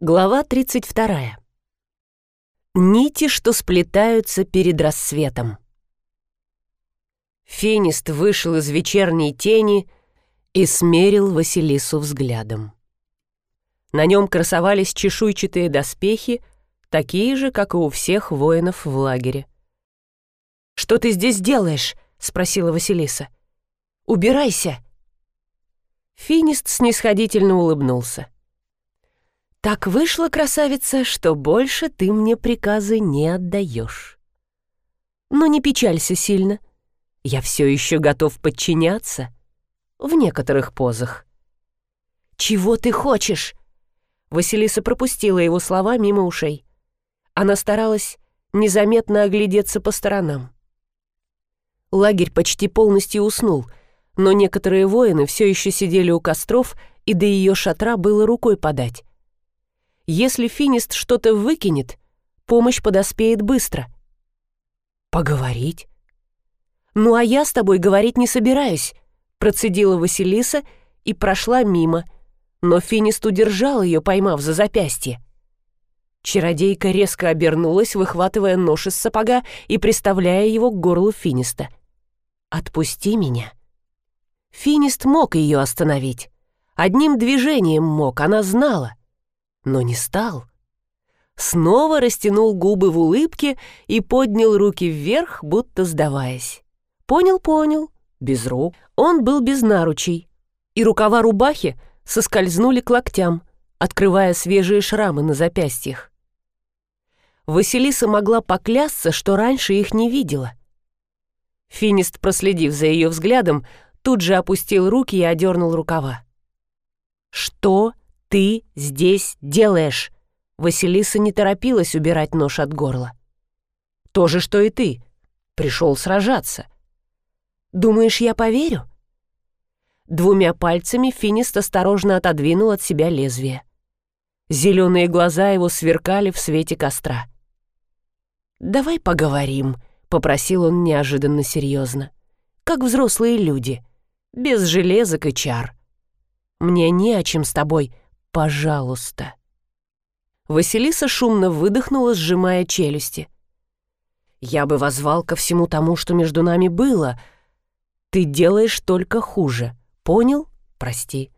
Глава 32. Нити, что сплетаются перед рассветом. Финист вышел из вечерней тени и смерил Василису взглядом. На нем красовались чешуйчатые доспехи, такие же, как и у всех воинов в лагере. «Что ты здесь делаешь?» — спросила Василиса. «Убирайся!» Финист снисходительно улыбнулся. Так вышло, красавица, что больше ты мне приказы не отдаешь. Но не печалься сильно. Я все еще готов подчиняться. В некоторых позах. «Чего ты хочешь?» Василиса пропустила его слова мимо ушей. Она старалась незаметно оглядеться по сторонам. Лагерь почти полностью уснул, но некоторые воины все еще сидели у костров, и до ее шатра было рукой подать. Если финист что-то выкинет, помощь подоспеет быстро. Поговорить? Ну а я с тобой говорить не собираюсь, процедила Василиса и прошла мимо, но финист удержал ее, поймав за запястье. Чародейка резко обернулась, выхватывая нож из сапога и приставляя его к горлу Финиста. «Отпусти меня». Финист мог ее остановить. Одним движением мог, она знала но не стал. Снова растянул губы в улыбке и поднял руки вверх, будто сдаваясь. Понял, понял, без рук. Он был без наручей, и рукава рубахи соскользнули к локтям, открывая свежие шрамы на запястьях. Василиса могла поклясться, что раньше их не видела. Финист, проследив за ее взглядом, тут же опустил руки и одернул рукава. «Что ты здесь делаешь?» Василиса не торопилась убирать нож от горла. «То же, что и ты. Пришел сражаться». «Думаешь, я поверю?» Двумя пальцами Финист осторожно отодвинул от себя лезвие. Зеленые глаза его сверкали в свете костра. «Давай поговорим», — попросил он неожиданно серьезно. «Как взрослые люди, без железок и чар. Мне не о чем с тобой пожалуйста». Василиса шумно выдохнула, сжимая челюсти. «Я бы возвал ко всему тому, что между нами было. Ты делаешь только хуже. Понял? Прости».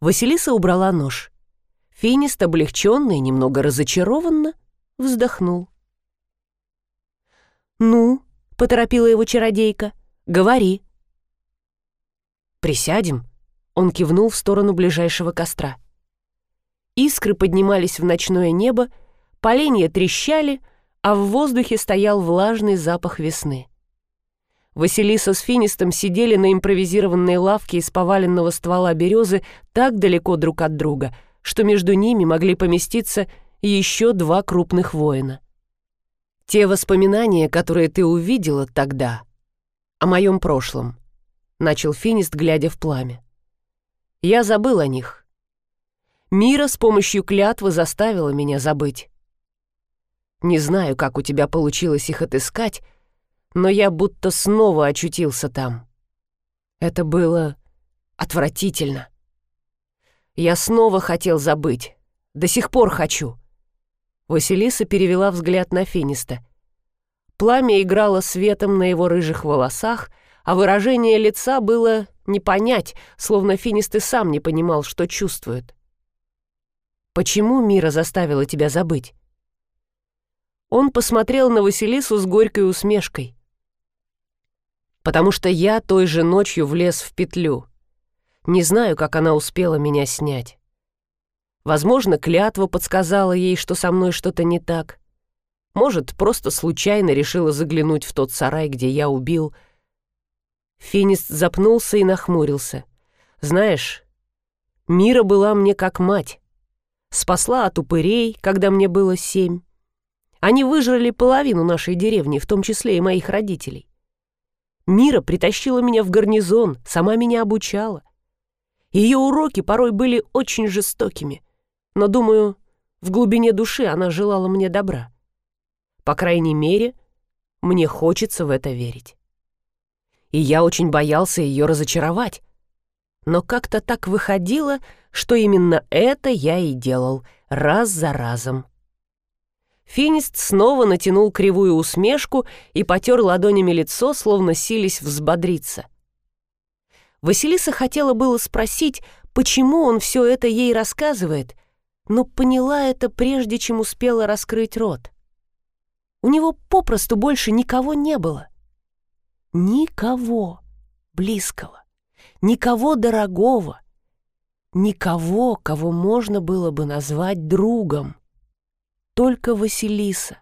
Василиса убрала нож. Финист, облегченно и немного разочарованно, вздохнул. «Ну?» — поторопила его чародейка. «Говори». «Присядем?» — он кивнул в сторону ближайшего костра. Искры поднимались в ночное небо, поленья трещали, а в воздухе стоял влажный запах весны. Василиса с Финистом сидели на импровизированной лавке из поваленного ствола березы так далеко друг от друга, что между ними могли поместиться еще два крупных воина. «Те воспоминания, которые ты увидела тогда, о моем прошлом», — начал Финист, глядя в пламя. «Я забыл о них, Мира с помощью клятвы заставила меня забыть. Не знаю, как у тебя получилось их отыскать, но я будто снова очутился там. Это было отвратительно. Я снова хотел забыть. До сих пор хочу. Василиса перевела взгляд на Финиста. Пламя играло светом на его рыжих волосах, а выражение лица было не понять, словно Финист и сам не понимал, что чувствует. Почему Мира заставила тебя забыть?» Он посмотрел на Василису с горькой усмешкой. «Потому что я той же ночью влез в петлю. Не знаю, как она успела меня снять. Возможно, клятва подсказала ей, что со мной что-то не так. Может, просто случайно решила заглянуть в тот сарай, где я убил. Финист запнулся и нахмурился. Знаешь, Мира была мне как мать спасла от упырей, когда мне было семь. Они выжрали половину нашей деревни, в том числе и моих родителей. Мира притащила меня в гарнизон, сама меня обучала. Ее уроки порой были очень жестокими, но, думаю, в глубине души она желала мне добра. По крайней мере, мне хочется в это верить. И я очень боялся ее разочаровать, но как-то так выходило, что именно это я и делал, раз за разом. Финист снова натянул кривую усмешку и потер ладонями лицо, словно сились взбодриться. Василиса хотела было спросить, почему он все это ей рассказывает, но поняла это прежде, чем успела раскрыть рот. У него попросту больше никого не было. Никого близкого, никого дорогого, никого, кого можно было бы назвать другом только Василиса.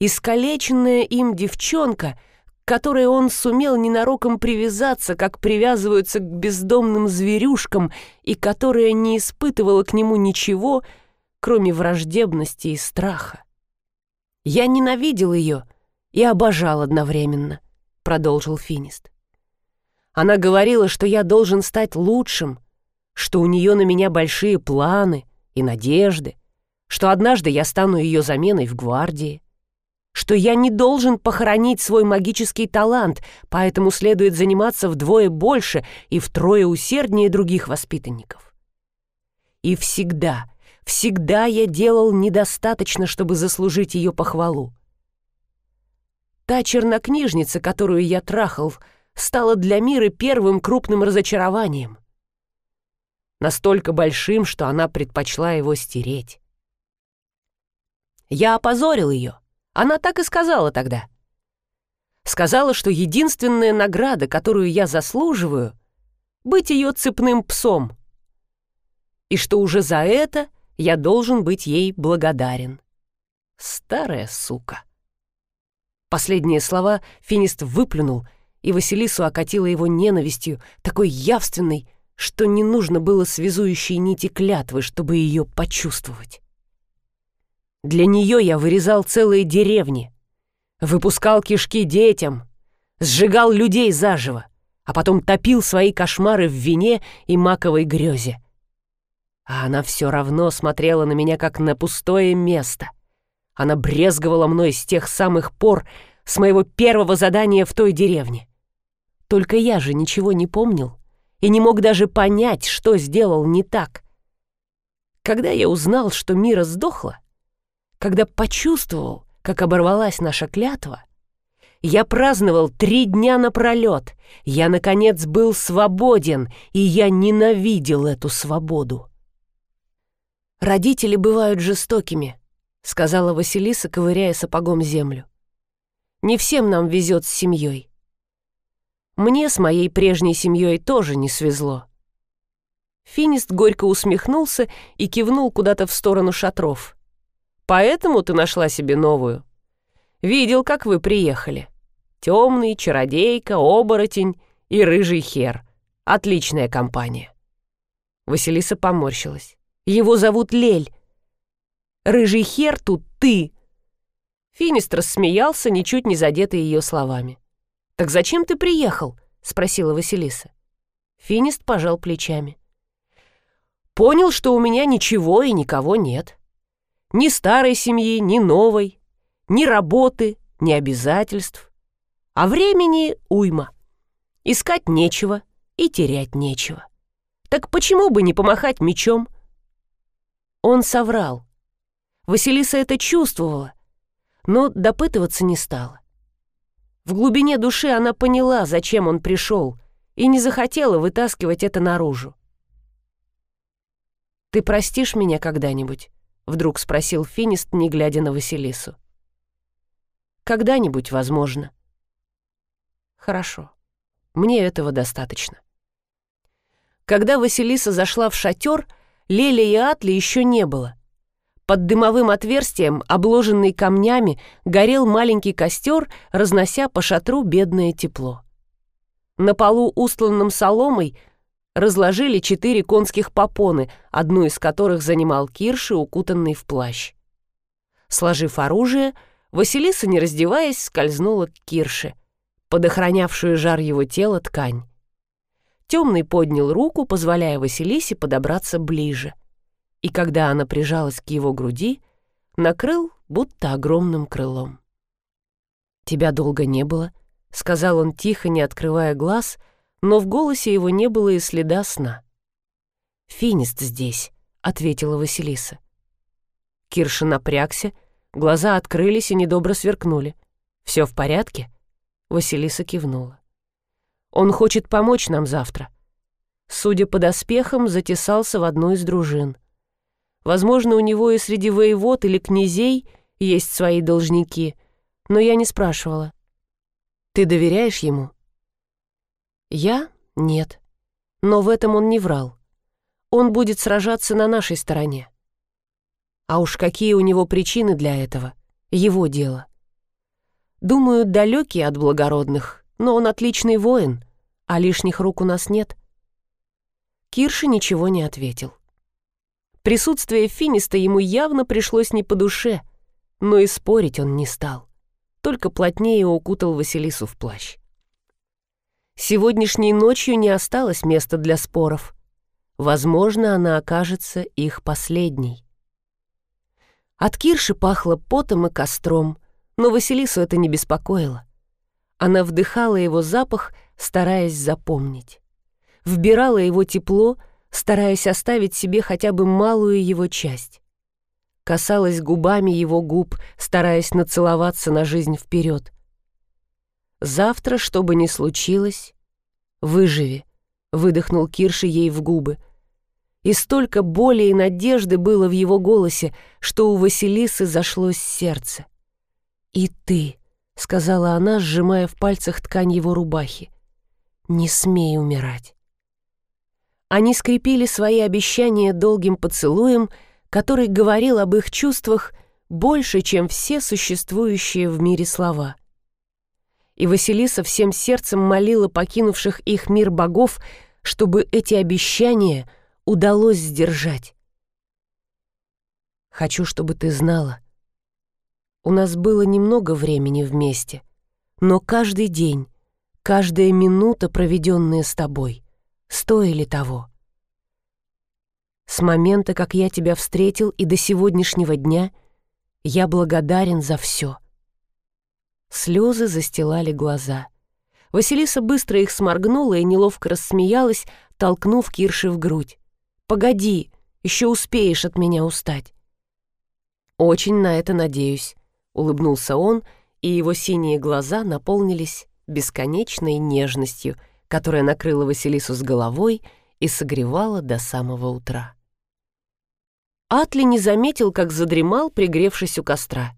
Искалеченная им девчонка, к которой он сумел ненароком привязаться, как привязываются к бездомным зверюшкам, и которая не испытывала к нему ничего, кроме враждебности и страха. «Я ненавидел ее и обожал одновременно», — продолжил Финист. Она говорила, что я должен стать лучшим, что у нее на меня большие планы и надежды, что однажды я стану ее заменой в гвардии, что я не должен похоронить свой магический талант, поэтому следует заниматься вдвое больше и втрое усерднее других воспитанников. И всегда, всегда я делал недостаточно, чтобы заслужить ее похвалу. Та чернокнижница, которую я трахал, стала для мира первым крупным разочарованием. Настолько большим, что она предпочла его стереть. Я опозорил ее. Она так и сказала тогда. Сказала, что единственная награда, которую я заслуживаю, быть ее цепным псом. И что уже за это я должен быть ей благодарен. Старая сука. Последние слова Финист выплюнул, и Василису окатила его ненавистью, такой явственной, что не нужно было связующей нити клятвы, чтобы ее почувствовать. Для нее я вырезал целые деревни, выпускал кишки детям, сжигал людей заживо, а потом топил свои кошмары в вине и маковой грезе. А она все равно смотрела на меня как на пустое место. Она брезговала мной с тех самых пор, с моего первого задания в той деревне. Только я же ничего не помнил и не мог даже понять, что сделал не так. Когда я узнал, что Мира сдохла, когда почувствовал, как оборвалась наша клятва, я праздновал три дня напролет. Я, наконец, был свободен, и я ненавидел эту свободу. «Родители бывают жестокими», — сказала Василиса, ковыряя сапогом землю. «Не всем нам везет с семьей. Мне с моей прежней семьей тоже не свезло». Финист горько усмехнулся и кивнул куда-то в сторону шатров. Поэтому ты нашла себе новую. Видел, как вы приехали. Темный, чародейка, оборотень и рыжий хер. Отличная компания. Василиса поморщилась. Его зовут Лель. Рыжий хер тут ты. Финист рассмеялся, ничуть не задетый ее словами. «Так зачем ты приехал?» — спросила Василиса. Финист пожал плечами. «Понял, что у меня ничего и никого нет. Ни старой семьи, ни новой, ни работы, ни обязательств. А времени уйма. Искать нечего и терять нечего. Так почему бы не помахать мечом? Он соврал. Василиса это чувствовала, но допытываться не стала. В глубине души она поняла, зачем он пришел, и не захотела вытаскивать это наружу. «Ты простишь меня когда-нибудь?» Вдруг спросил Финист, не глядя на Василису. «Когда-нибудь, возможно». «Хорошо. Мне этого достаточно». Когда Василиса зашла в шатер, Леля и Атли еще не было. Под дымовым отверстием, обложенный камнями, горел маленький костер, разнося по шатру бедное тепло. На полу, устланном соломой, разложили четыре конских попоны, одну из которых занимал Кирши, укутанный в плащ. Сложив оружие, Василиса, не раздеваясь, скользнула к Кирше, под охранявшую жар его тела ткань. Темный поднял руку, позволяя Василисе подобраться ближе. И когда она прижалась к его груди, накрыл будто огромным крылом. «Тебя долго не было», — сказал он тихо, не открывая глаз — но в голосе его не было и следа сна. «Финист здесь», — ответила Василиса. Кирша напрягся, глаза открылись и недобро сверкнули. «Все в порядке?» Василиса кивнула. «Он хочет помочь нам завтра». Судя по доспехам, затесался в одну из дружин. Возможно, у него и среди воевод или князей есть свои должники, но я не спрашивала. «Ты доверяешь ему?» «Я? Нет. Но в этом он не врал. Он будет сражаться на нашей стороне. А уж какие у него причины для этого, его дело. Думаю, далекий от благородных, но он отличный воин, а лишних рук у нас нет. Кирша ничего не ответил. Присутствие Финиста ему явно пришлось не по душе, но и спорить он не стал, только плотнее укутал Василису в плащ. Сегодняшней ночью не осталось места для споров. Возможно, она окажется их последней. От Кирши пахло потом и костром, но Василису это не беспокоило. Она вдыхала его запах, стараясь запомнить. Вбирала его тепло, стараясь оставить себе хотя бы малую его часть. Касалась губами его губ, стараясь нацеловаться на жизнь вперед. «Завтра, что бы ни случилось, выживи», — выдохнул Кирши ей в губы — и столько боли и надежды было в его голосе, что у Василисы зашлось сердце. «И ты», — сказала она, сжимая в пальцах ткань его рубахи, — «не смей умирать». Они скрепили свои обещания долгим поцелуем, который говорил об их чувствах больше, чем все существующие в мире слова. И Василиса всем сердцем молила покинувших их мир богов, чтобы эти обещания — удалось сдержать. Хочу, чтобы ты знала. У нас было немного времени вместе, но каждый день, каждая минута, проведенная с тобой, стоили того. С момента, как я тебя встретил, и до сегодняшнего дня я благодарен за все. Слезы застилали глаза. Василиса быстро их сморгнула и неловко рассмеялась, толкнув Кирши в грудь. Погоди, еще успеешь от меня устать». «Очень на это надеюсь», — улыбнулся он, и его синие глаза наполнились бесконечной нежностью, которая накрыла Василису с головой и согревала до самого утра. Атли не заметил, как задремал, пригревшись у костра.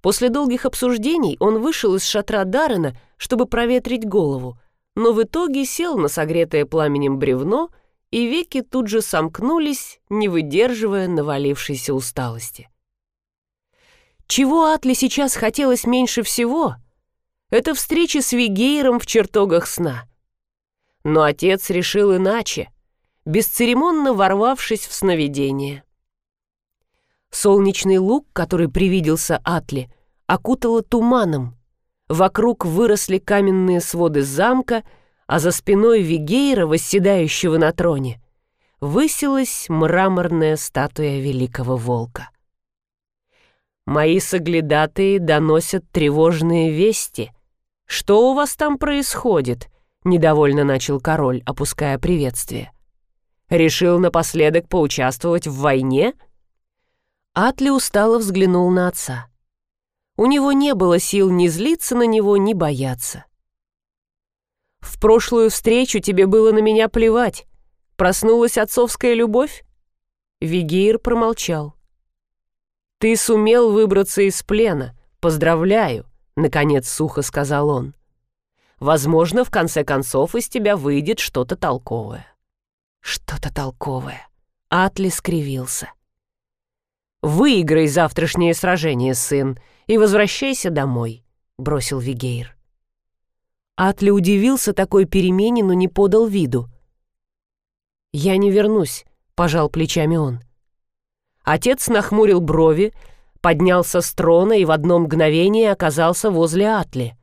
После долгих обсуждений он вышел из шатра Даррена, чтобы проветрить голову, но в итоге сел на согретое пламенем бревно — и веки тут же сомкнулись, не выдерживая навалившейся усталости. Чего Атли сейчас хотелось меньше всего? Это встреча с Вигейром в чертогах сна. Но отец решил иначе, бесцеремонно ворвавшись в сновидение. Солнечный луг, который привиделся Атли, окутало туманом. Вокруг выросли каменные своды замка — а за спиной Вигейра, восседающего на троне, высилась мраморная статуя великого волка. «Мои соглядатые доносят тревожные вести. Что у вас там происходит?» — недовольно начал король, опуская приветствие. «Решил напоследок поучаствовать в войне?» Атли устало взглянул на отца. У него не было сил ни злиться на него, ни бояться. В прошлую встречу тебе было на меня плевать. Проснулась отцовская любовь?» Вигейр промолчал. «Ты сумел выбраться из плена. Поздравляю», — наконец сухо сказал он. «Возможно, в конце концов из тебя выйдет что-то толковое». «Что-то толковое». Атли скривился. «Выиграй завтрашнее сражение, сын, и возвращайся домой», — бросил Вигейр. Атли удивился такой перемене, но не подал виду. «Я не вернусь», — пожал плечами он. Отец нахмурил брови, поднялся с трона и в одно мгновение оказался возле Атли.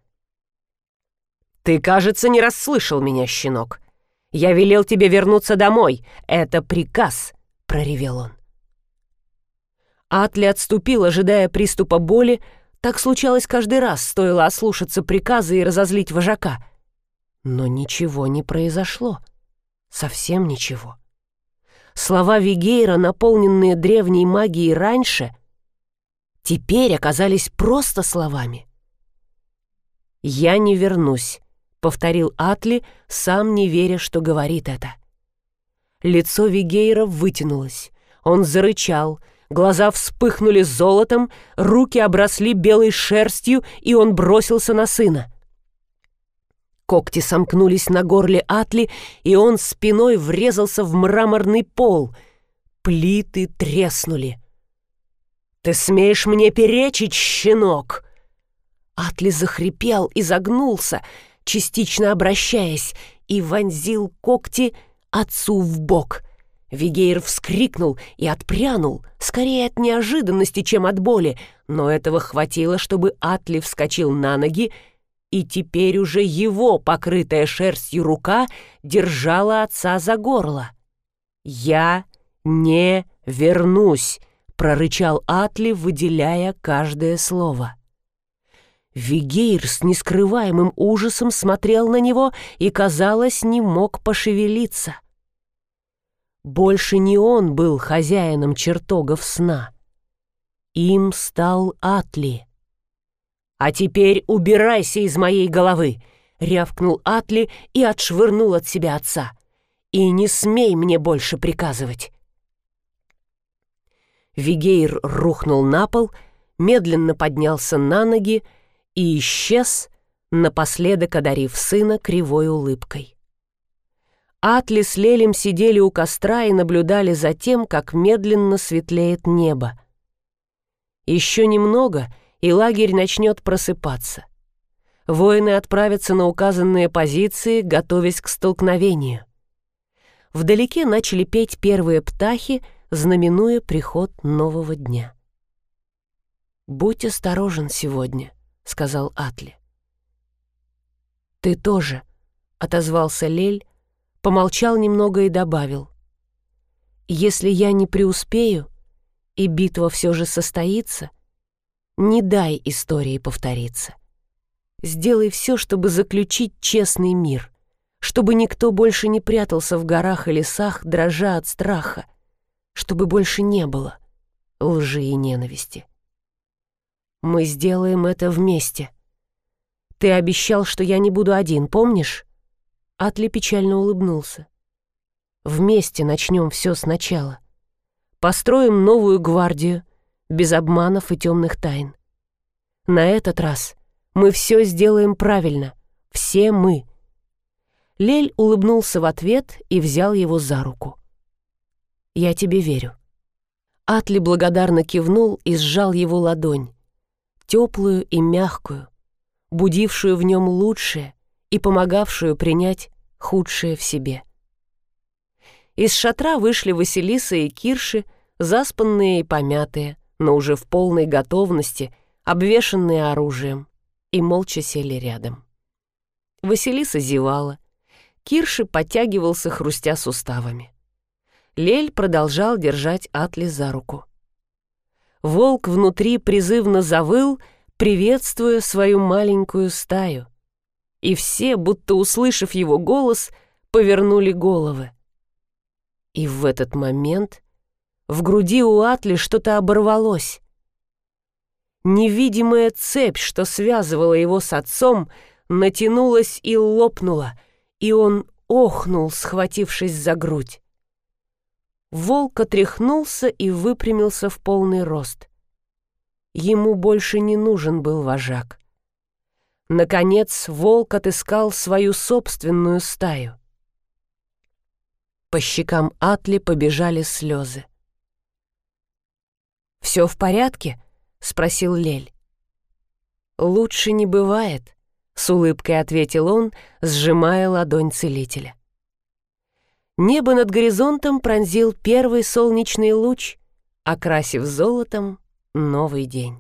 «Ты, кажется, не расслышал меня, щенок. Я велел тебе вернуться домой. Это приказ», — проревел он. Атли отступил, ожидая приступа боли, так случалось каждый раз, стоило ослушаться приказа и разозлить вожака. Но ничего не произошло. Совсем ничего. Слова Вигейра, наполненные древней магией раньше, теперь оказались просто словами. «Я не вернусь», — повторил Атли, сам не веря, что говорит это. Лицо Вигейра вытянулось. Он зарычал, глаза вспыхнули золотом, руки обросли белой шерстью, и он бросился на сына. Когти сомкнулись на горле Атли, и он спиной врезался в мраморный пол. Плиты треснули. «Ты смеешь мне перечить, щенок?» Атли захрипел и загнулся, частично обращаясь, и вонзил когти отцу в бок. Вигейр вскрикнул и отпрянул, скорее от неожиданности, чем от боли, но этого хватило, чтобы Атли вскочил на ноги, и теперь уже его, покрытая шерстью рука, держала отца за горло. «Я не вернусь», — прорычал Атли, выделяя каждое слово. Вигейр с нескрываемым ужасом смотрел на него и, казалось, не мог пошевелиться. Больше не он был хозяином чертогов сна. Им стал Атли. «А теперь убирайся из моей головы!» — рявкнул Атли и отшвырнул от себя отца. «И не смей мне больше приказывать!» Вигейр рухнул на пол, медленно поднялся на ноги и исчез, напоследок одарив сына кривой улыбкой. Атли с Лелем сидели у костра и наблюдали за тем, как медленно светлеет небо. Еще немного, и лагерь начнет просыпаться. Воины отправятся на указанные позиции, готовясь к столкновению. Вдалеке начали петь первые птахи, знаменуя приход нового дня. «Будь осторожен сегодня», — сказал Атли. «Ты тоже», — отозвался Лель, помолчал немного и добавил. «Если я не преуспею, и битва все же состоится, не дай истории повториться. Сделай все, чтобы заключить честный мир, чтобы никто больше не прятался в горах и лесах, дрожа от страха, чтобы больше не было лжи и ненависти. Мы сделаем это вместе. Ты обещал, что я не буду один, помнишь? Атли печально улыбнулся. Вместе начнем все сначала. Построим новую гвардию, без обманов и темных тайн. На этот раз мы все сделаем правильно, все мы. Лель улыбнулся в ответ и взял его за руку. «Я тебе верю». Атли благодарно кивнул и сжал его ладонь теплую и мягкую, будившую в нем лучшее и помогавшую принять худшее в себе. Из шатра вышли Василиса и Кирши, заспанные и помятые, но уже в полной готовности, обвешанные оружием, и молча сели рядом. Василиса зевала, Кирши подтягивался, хрустя суставами. Лель продолжал держать Атли за руку. Волк внутри призывно завыл, приветствуя свою маленькую стаю. И все, будто услышав его голос, повернули головы. И в этот момент в груди у Атли что-то оборвалось. Невидимая цепь, что связывала его с отцом, натянулась и лопнула, и он охнул, схватившись за грудь. Волк отряхнулся и выпрямился в полный рост. Ему больше не нужен был вожак. Наконец, волк отыскал свою собственную стаю. По щекам Атли побежали слезы. «Все в порядке?» — спросил Лель. «Лучше не бывает», — с улыбкой ответил он, сжимая ладонь целителя. Небо над горизонтом пронзил первый солнечный луч, окрасив золотом новый день.